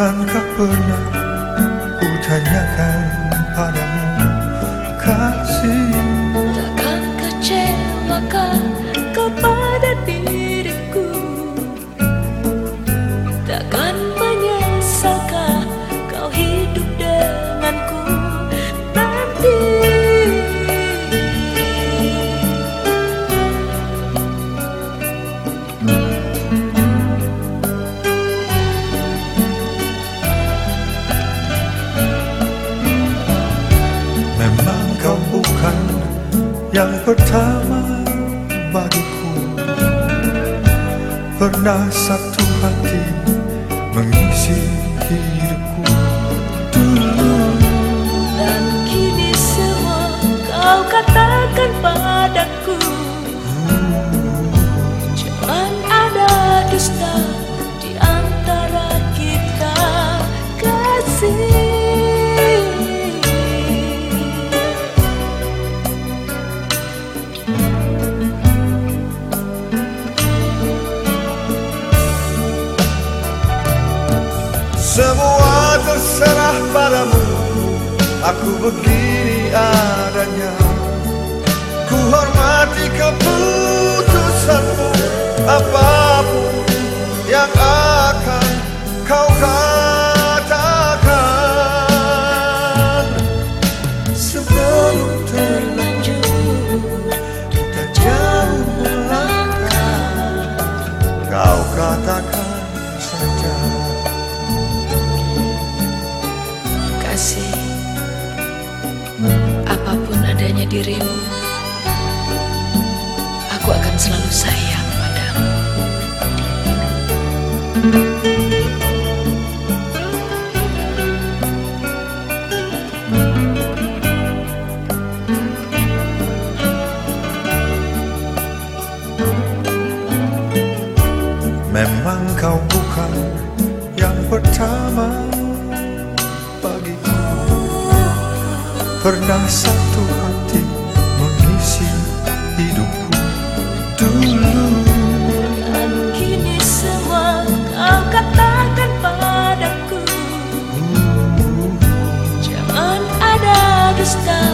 Bukankah pernah ku tanyakan padamu kasih. Takkan kecewakan kepada diriku? Takkan yang pertama bagiku Pernah satu hati mengisi hidupku terserah padamu. Aku begini adanya. Ku hormati keputusanmu Apa pun yang akan kau katakan. Sebelum terlanjur kita jauh melangkah. Kau katakan kasih apa pun adanya dirimu aku akan selalu sayang padamu. Memang kau bukan yang pertama Pernah satu hati mengisi hidupku. Dulu dan kini semua kau katakan padaku. Jangan ada dusta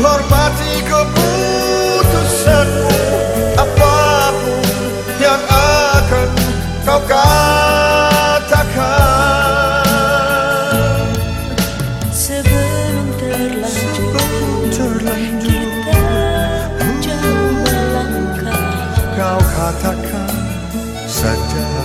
Ku hormati keputusanmu. Apa pun yang akan kau katakan. Sebelum terlanjur Sebelum terlanjur kita jauh melangkah. Kau katakan saja